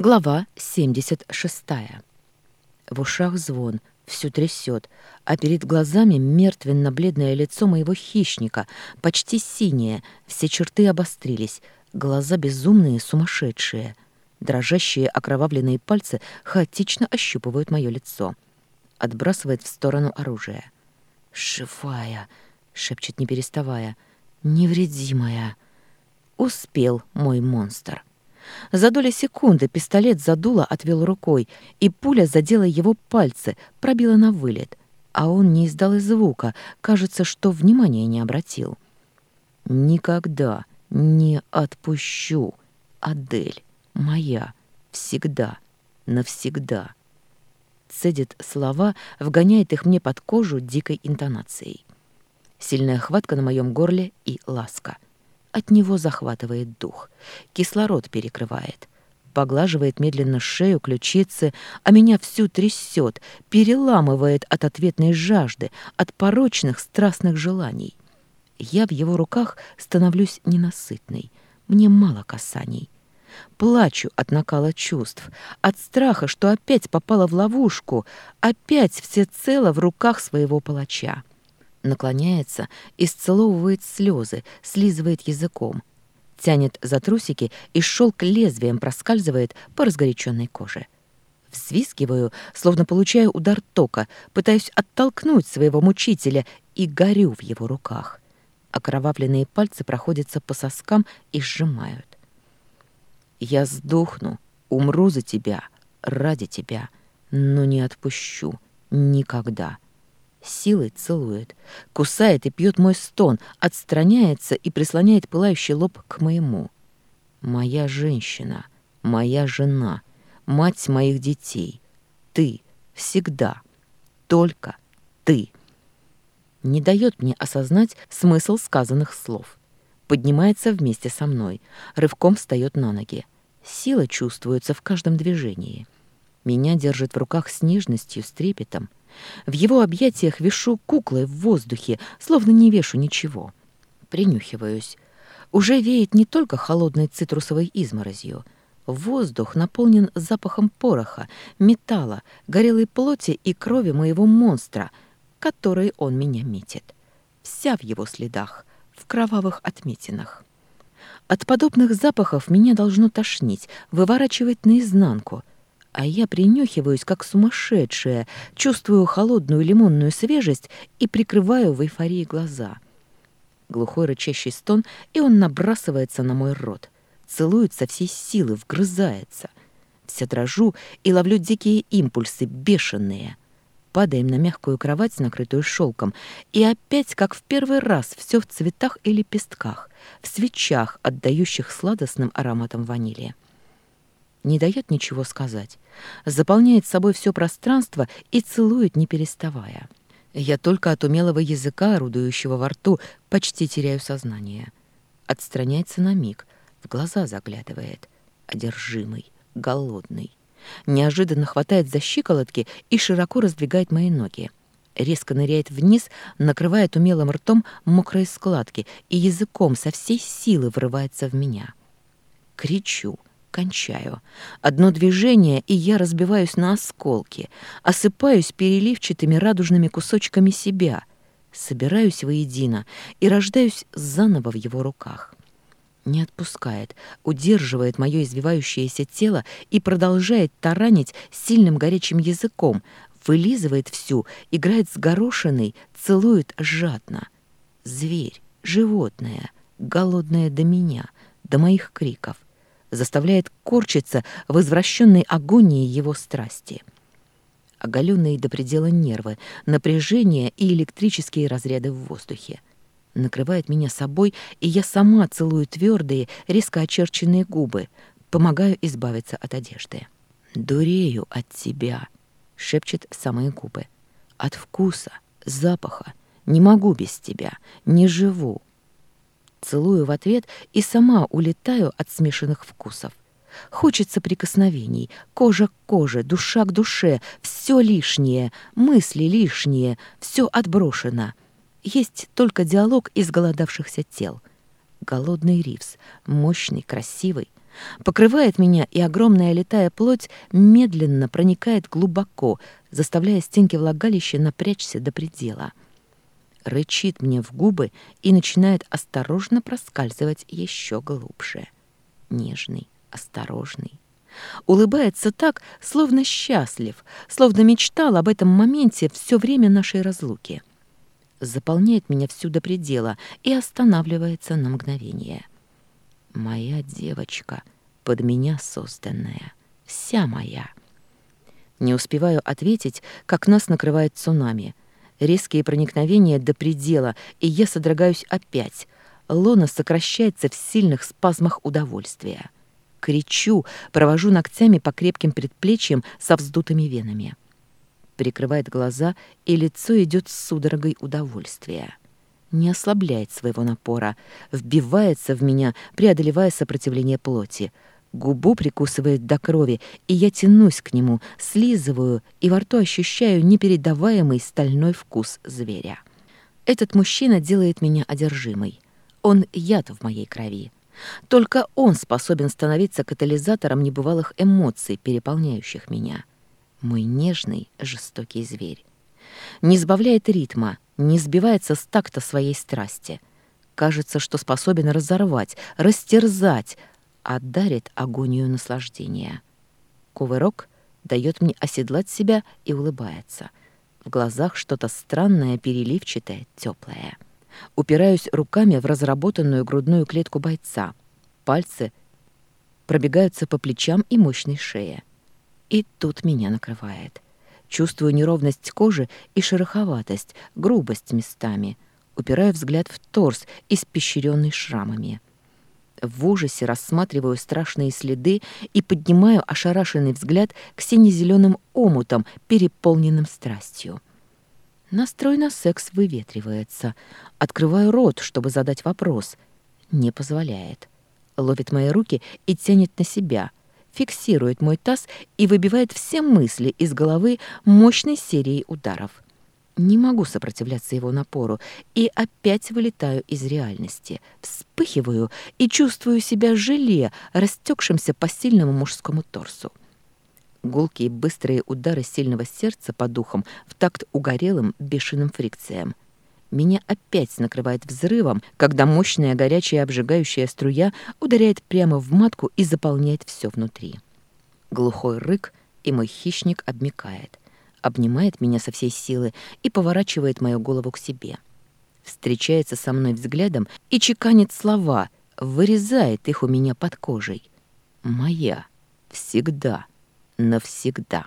Глава 76. В ушах звон, всю трясет, а перед глазами мертвенно-бледное лицо моего хищника, почти синее, все черты обострились, глаза безумные, сумасшедшие. Дрожащие окровавленные пальцы хаотично ощупывают мое лицо. Отбрасывает в сторону оружие. «Живая!» — шепчет не переставая. «Невредимая!» Успел мой монстр. За доли секунды пистолет задуло отвел рукой, и пуля задела его пальцы, пробила на вылет. А он не издал и звука, кажется, что внимания не обратил. «Никогда не отпущу, Адель, моя, всегда, навсегда». Цедит слова, вгоняет их мне под кожу дикой интонацией. Сильная хватка на моем горле и ласка — от него захватывает дух. Кислород перекрывает. Поглаживает медленно шею, ключицы, а меня всю трясет, переламывает от ответной жажды, от порочных страстных желаний. Я в его руках становлюсь ненасытной. Мне мало касаний. Плачу от накала чувств, от страха, что опять попала в ловушку, опять всецело в руках своего палача наклоняется и сцеловывает слезы, слизывает языком, тянет за трусики и шелк лезвием проскальзывает по разгоряченной коже. Взвискиваю, словно получаю удар тока, пытаюсь оттолкнуть своего мучителя и горю в его руках. Окровавленные пальцы проходятся по соскам и сжимают. «Я сдохну, умру за тебя, ради тебя, но не отпущу никогда» силой целует, кусает и пьет мой стон, отстраняется и прислоняет пылающий лоб к моему. Моя женщина, моя жена, мать моих детей. Ты всегда, только ты. Не дает мне осознать смысл сказанных слов. Поднимается вместе со мной, рывком встает на ноги. Сила чувствуется в каждом движении. Меня держит в руках с нежностью, с трепетом — в его объятиях вешу куклой в воздухе, словно не вешу ничего. Принюхиваюсь. Уже веет не только холодной цитрусовой изморозью. Воздух наполнен запахом пороха, металла, горелой плоти и крови моего монстра, которой он меня метит. Вся в его следах, в кровавых отметинах. От подобных запахов меня должно тошнить, выворачивать наизнанку — а я принюхиваюсь, как сумасшедшая, чувствую холодную лимонную свежесть и прикрываю в эйфории глаза. Глухой рычащий стон, и он набрасывается на мой рот. Целует со всей силы, вгрызается. Вся дрожу и ловлю дикие импульсы, бешеные. Падаем на мягкую кровать, накрытую шелком, и опять, как в первый раз, все в цветах и лепестках, в свечах, отдающих сладостным ароматом ванили не дает ничего сказать, заполняет собой все пространство и целует, не переставая. Я только от умелого языка, орудующего во рту, почти теряю сознание. Отстраняется на миг, в глаза заглядывает, одержимый, голодный. Неожиданно хватает за щиколотки и широко раздвигает мои ноги. Резко ныряет вниз, накрывает умелым ртом мокрые складки и языком со всей силы врывается в меня. Кричу — кончаю. Одно движение, и я разбиваюсь на осколки, осыпаюсь переливчатыми радужными кусочками себя, собираюсь воедино и рождаюсь заново в его руках. Не отпускает, удерживает мое извивающееся тело и продолжает таранить сильным горячим языком, вылизывает всю, играет с горошиной, целует жадно. Зверь, животное, голодное до меня, до моих криков — заставляет корчиться в извращенной агонии его страсти. Оголенные до предела нервы, напряжение и электрические разряды в воздухе. Накрывает меня собой, и я сама целую твердые, резко очерченные губы, помогаю избавиться от одежды. «Дурею от тебя», — шепчет самые губы. «От вкуса, запаха. Не могу без тебя, не живу, Целую в ответ и сама улетаю от смешанных вкусов. Хочется прикосновений, кожа к коже, душа к душе, все лишнее, мысли лишние, все отброшено. Есть только диалог из голодавшихся тел. Голодный Ривс, мощный, красивый, покрывает меня, и огромная летая плоть медленно проникает глубоко, заставляя стенки влагалища напрячься до предела. Рычит мне в губы и начинает осторожно проскальзывать еще глубже. Нежный, осторожный. Улыбается так, словно счастлив, словно мечтал об этом моменте все время нашей разлуки. Заполняет меня всю до предела и останавливается на мгновение. Моя девочка, под меня созданная, вся моя. Не успеваю ответить, как нас накрывает цунами. Резкие проникновения до предела, и я содрогаюсь опять. Лона сокращается в сильных спазмах удовольствия. Кричу, провожу ногтями по крепким предплечьям со вздутыми венами. Прикрывает глаза, и лицо идет с судорогой удовольствия не ослабляет своего напора, вбивается в меня, преодолевая сопротивление плоти. Губу прикусывает до крови, и я тянусь к нему, слизываю и во рту ощущаю непередаваемый стальной вкус зверя. Этот мужчина делает меня одержимой. Он яд в моей крови. Только он способен становиться катализатором небывалых эмоций, переполняющих меня. Мой нежный, жестокий зверь. Не сбавляет ритма, не сбивается с такта своей страсти. Кажется, что способен разорвать, растерзать, а дарит агонию наслаждения. Кувырок дает мне оседлать себя и улыбается. В глазах что-то странное, переливчатое, теплое. Упираюсь руками в разработанную грудную клетку бойца. Пальцы пробегаются по плечам и мощной шее. И тут меня накрывает. Чувствую неровность кожи и шероховатость, грубость местами. Упираю взгляд в торс, испещренный шрамами. В ужасе рассматриваю страшные следы и поднимаю ошарашенный взгляд к сине-зеленым омутам, переполненным страстью. Настрой на секс выветривается. Открываю рот, чтобы задать вопрос. Не позволяет. Ловит мои руки и тянет на себя — фиксирует мой таз и выбивает все мысли из головы мощной серией ударов. Не могу сопротивляться его напору и опять вылетаю из реальности. Вспыхиваю и чувствую себя желе, растекшимся по сильному мужскому торсу. Гулкие быстрые удары сильного сердца по духам в такт угорелым бешеным фрикциям. Меня опять накрывает взрывом, когда мощная горячая обжигающая струя ударяет прямо в матку и заполняет все внутри. Глухой рык, и мой хищник обмикает, обнимает меня со всей силы и поворачивает мою голову к себе. Встречается со мной взглядом и чеканит слова, вырезает их у меня под кожей. «Моя. Всегда. Навсегда».